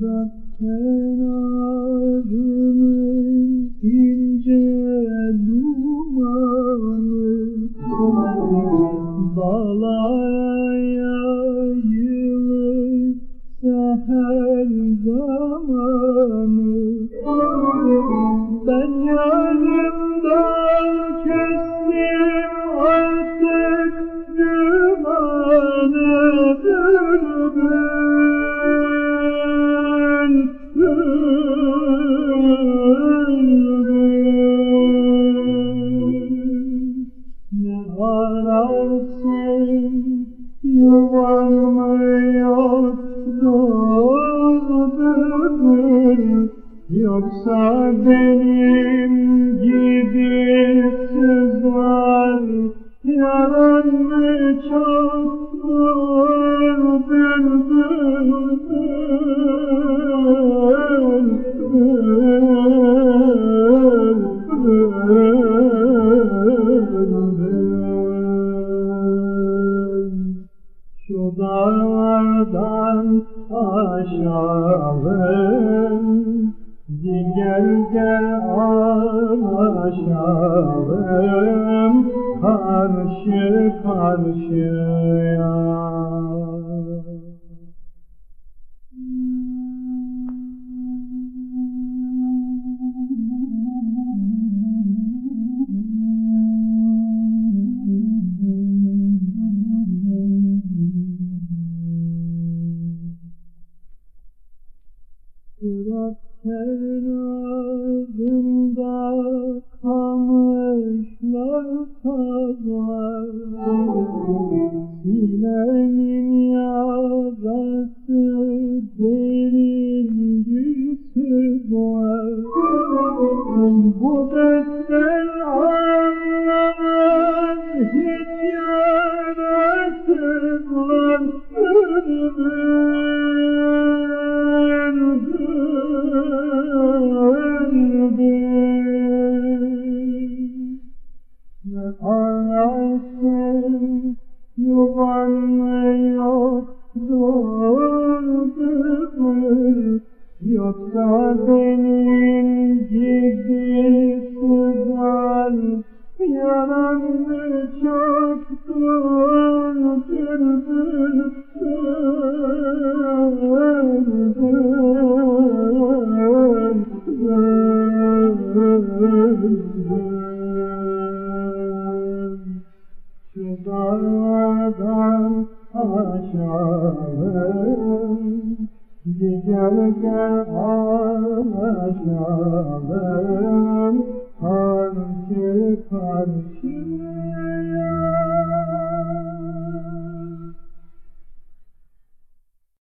That pain I've seher zamanı. Ben yarımdan kestim artık dumanı bülbül. Bülbül. Ne ararsın yuvan Yoksa benim gibi sızlar yalan mı çoktur bülbül Şu dağlardan aşalım Gel gel anlaşalım Karşı karşıya Durak kenarında kamışlar sazlar Sinemin yarası derin söz var. Bu benden bülbül Yoksa benim gibi sızar Yalan mı çoktur bülbül Şu aşalım Gel gel anlaşalım Karşı. karşıya